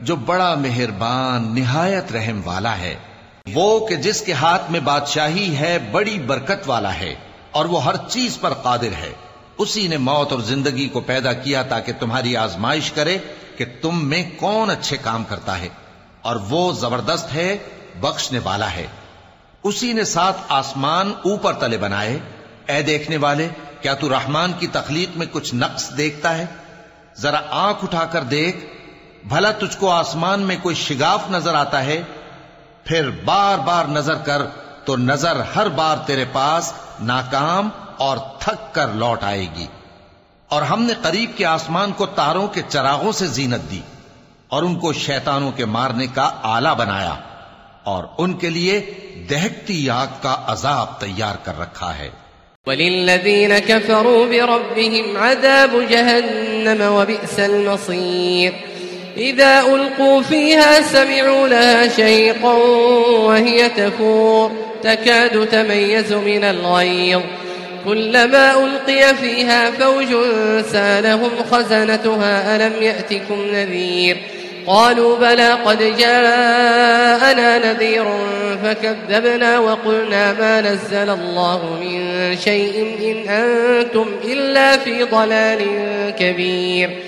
جو بڑا مہربان، نہایت رحم والا ہے۔ وہ کہ جس کے ہاتھ میں بادشاہی ہے، بڑی برکت والا ہے اور وہ ہر چیز پر قادر ہے۔ اسی نے موت اور زندگی کو پیدا کیا تاکہ تمہاری آزمائش کرے کہ تم میں کون اچھے کام کرتا ہے اور وہ زبردست ہے، بخشنے والا ہے۔ اسی نے سات آسمان اوپر تلے بنائے۔ اے دیکھنے والے، کیا تو رحمان کی تخلیق میں کچھ نقص دیکھتا ہے؟ ذرا آنکھ اٹھا کر دیکھ۔ بھلا تجھ کو آسمان میں کوئی شگاف نظر آتا ہے، پھر بار بار نظر کر تو نظر ہر بار تیرے پاس ناکام اور تھک کر لوٹ آئے گی۔ اور ہم نے قریب کے آسمان کو تاروں کے چراغوں سے زینت دی اور ان کو شیطانوں کے مارنے کا آلہ بنایا اور ان کے لیے دہکتی آگ کا عذاب تیار کر رکھا ہے۔ وللذين كفروا بربهم عذاب جهنم وبئس المصير إذا ألقوا فيها سمعوا لها شيقا وهي تفور تكاد تميز من الغيظ كلما ألقي فيها فوج سالهم خزنتها ألم يأتكم نذير قالوا بلى قد جاءنا نذير فكذبنا وقلنا ما نزل الله من شيء إن أنتم إلا في ضلال كبير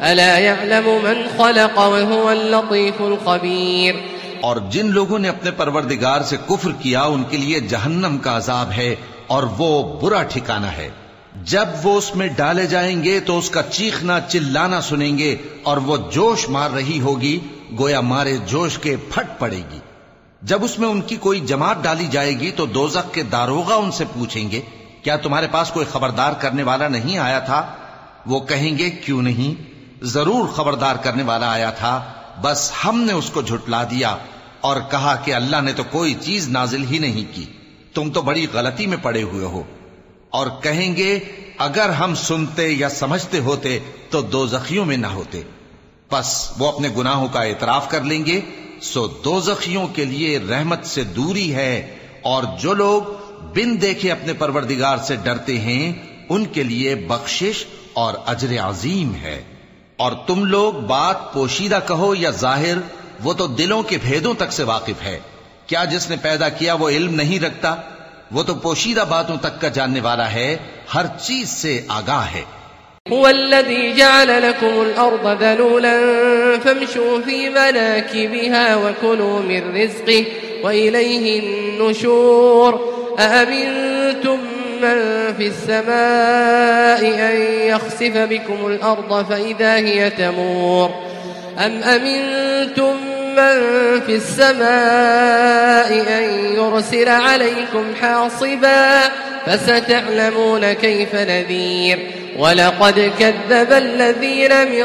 ألا يعلم من خلق وهو اللطيف الخبير؟ اور جن لوگوں نے اپنے پروردگار سے کفر کیا، ان کے لیے جہنم کا عذاب ہے اور وہ برا ٹھکانہ ہے۔ جب وہ اس میں ڈالے جائیں گے تو اس کا چیخنا، چلانا سنیں گے اور وہ جوش مار رہی ہوگی، گویا مارے جوش کے پھٹ پڑے گی۔ جب اس میں ان کی کوئی جماعت ڈالی جائے گی تو دوزخ کے داروغہ ان سے پوچھیں گے، کیا تمہارے پاس کوئی خبردار کرنے والا نہیں آیا تھا؟ وہ کہیں گے، کیوں نہیں؟ ضرور خبردار کرنے والا آیا تھا، بس ہم نے اس کو جھٹلا دیا اور کہا کہ اللہ نے تو کوئی چیز نازل ہی نہیں کی۔ تم تو بڑی غلطی میں پڑے ہوئے ہو۔ اور کہیں گے، اگر ہم سنتے یا سمجھتے ہوتے تو دو زخیوں میں نہ ہوتے۔ بس وہ اپنے گناہوں کا اعتراف کر لیں گے۔ سو دو زخیوں کے لیے رحمت سے دوری ہے۔ اور جو لوگ بن دیکھے اپنے پروردگار سے ڈرتے ہیں، ان کے لیے بخشش اور اجر عظیم ہے۔ اور تم لوگ بات پوشیدہ کہو یا ظاہر، وہ تو دلوں کے بھیدوں تک سے واقف ہے۔ کیا جس نے پیدا کیا وہ علم نہیں رکھتا؟ وہ تو پوشیدہ باتوں تک کا جاننے والا ہے، ہر چیز سے آگاہ ہے۔ هو الذي جعل لكم الأرض ذلولا فامشوا في مناكبها وكلوا من رزقه وإليه النشور۔ أأمنتم من في السماء أن يخسف بكم الأرض فإذا هي تمور. أم أمنتم من في السماء أن يرسل عليكم حاصبا فستعلمون كيف نذير. ولقد كذب الذين من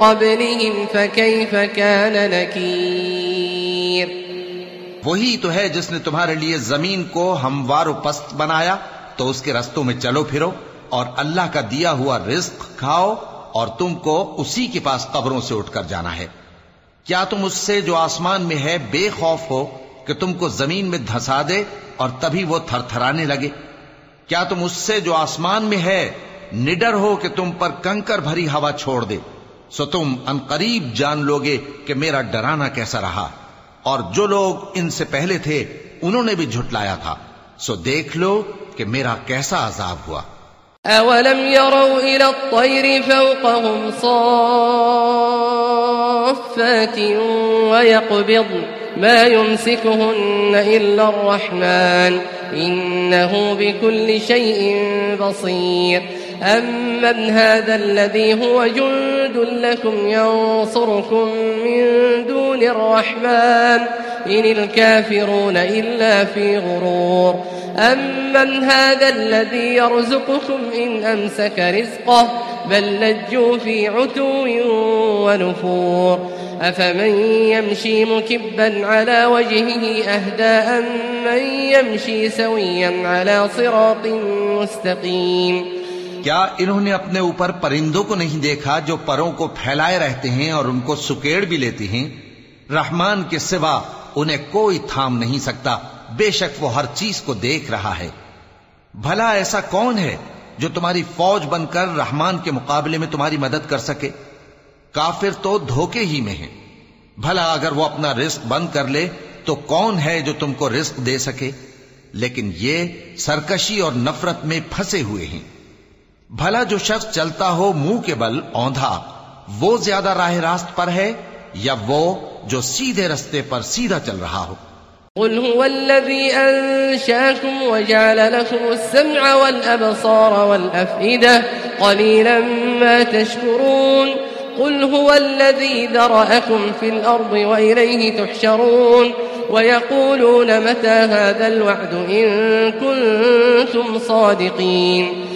قبلهم فكيف كان نكير؟ وہی تو ہے جس نے تمہارے لیے زمین کو ہموار و پست بنایا تو اس کے رستوں میں چلو پھرو اور اللہ کا دیا ہوا رزق کھاؤ اور تم کو اسی کے پاس قبروں سے اٹھ کر جانا ہے۔ کیا تم اس سے جو آسمان میں ہے بے خوف ہو کہ تم کو زمین میں دھسا دے اور تبھی وہ تھر تھرانے لگے؟ کیا تم اس سے جو آسمان میں ہے نڈر ہو کہ تم پر کنکر بھری ہوا چھوڑ دے؟ سو تم ان قریب جان لوگے کہ میرا ڈرانا کیسا رہا۔ اور جو لوگ ان سے پہلے تھے انہوں نے بھی جھٹلایا تھا۔ سو دیکھ لو کہ میرا کیسا عذاب ہوا؟ اولم يروا الى الطير فوقهم صافات ويقبض ما يمسكهن الا الرحمن انه بكل شيء بصير أمن هذا الذي هو جند لكم ينصركم من دون الرحمن إن الكافرون إلا في غرور أمن هذا الذي يرزقكم إن أمسك رزقه بل لجوا في عتو ونفور أفمن يمشي مكبا على وجهه أهداء من يمشي سويا على صراط مستقيم کیا انہوں نے اپنے اوپر پرندوں کو نہیں دیکھا جو پروں کو پھیلائے رہتے ہیں اور ان کو سکیڑ بھی لیتے ہیں؟ رحمان کے سوا انہیں کوئی تھام نہیں سکتا۔ بے شک وہ ہر چیز کو دیکھ رہا ہے۔ بھلا ایسا کون ہے جو تمہاری فوج بن کر رحمان کے مقابلے میں تمہاری مدد کر سکے؟ کافر تو دھوکے ہی میں ہے بھلا اگر وہ اپنا رزق بند کر لے تو کون ہے جو تم کو رزق دے سکے؟ لیکن یہ سرکشی اور نفرت میں پھنسے ہوئے ہیں۔ بھلا جو شخص چلتا ہو منہ کے بل اوندھا، وہ زیادہ راہ راست پر ہے یا وہ جو سیدھے رستے پر سیدھا چل رہا ہو؟ قل هو الذي أنشاكم وجعل لكم السمع والأبصار والأفئدة قليلا ما تشكرون. قل هو الذي ذرأكم في الأرض وإليه تحشرون. ويقولون متى هذا الوعد إن كنتم صادقين.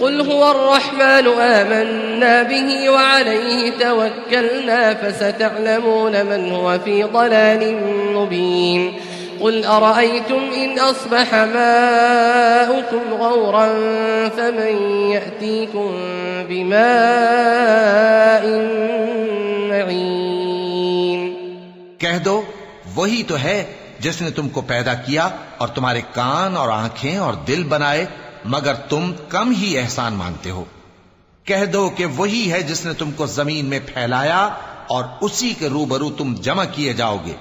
قل هو الرحمن آمنا به وعليه توكلنا فستعلمون من هو في ضلال مبين قل أرأيتم إن أصبح ماؤكم غورا فمن يأتيكم بماء معين کہہ دو، وہی تو ہے جس نے تم کو پیدا کیا اور تمہارے کان اور آنکھیں اور دل بنائے مگر تم کم ہی احسان مانگتے ہو۔ کہہ دو کہ وہی ہے جس نے تم کو زمین میں پھیلایا اور اسی کے روبرو تم جمع کیے جاؤ گے۔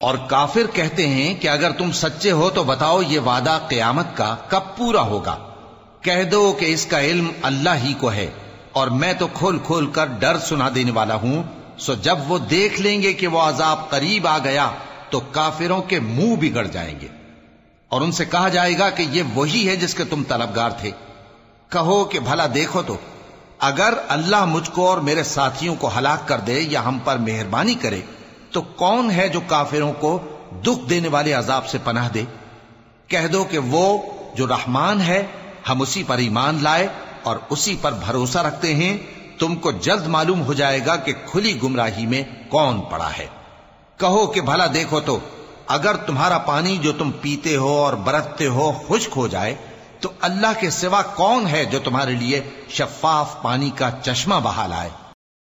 اور کافر کہتے ہیں کہ اگر تم سچے ہو تو بتاؤ یہ وعدہ قیامت کا کب پورا ہوگا۔ کہہ دو کہ اس کا علم اللہ ہی کو ہے اور میں تو کھول کھول کر ڈر سنا دینے والا ہوں۔ سو جب وہ دیکھ لیں گے کہ وہ عذاب قریب آ گیا تو کافروں کے منہ بگڑ جائیں گے۔ اور ان سے کہا جائے گا کہ یہ وہی ہے جس کے تم طلبگار تھے۔ کہو کہ بھلا دیکھو تو، اگر اللہ مجھ کو اور میرے ساتھیوں کو ہلاک کر دے یا ہم پر مہربانی کرے، تو کون ہے جو کافروں کو دکھ دینے والے عذاب سے پناہ دے؟ کہہ دو کہ وہ جو رحمان ہے، ہم اسی پر ایمان لائے اور اسی پر بھروسہ رکھتے ہیں۔ تم کو جلد معلوم ہو جائے گا کہ کھلی گمراہی میں کون پڑا ہے۔ کہو کہ بھلا دیکھو تو اگر تمہارا پانی جو تم پیتے ہو اور برتتے ہو خشک ہو جائے، تو اللہ کے سوا کون ہے جو تمہارے لیے شفاف پانی کا چشمہ بہا لائے؟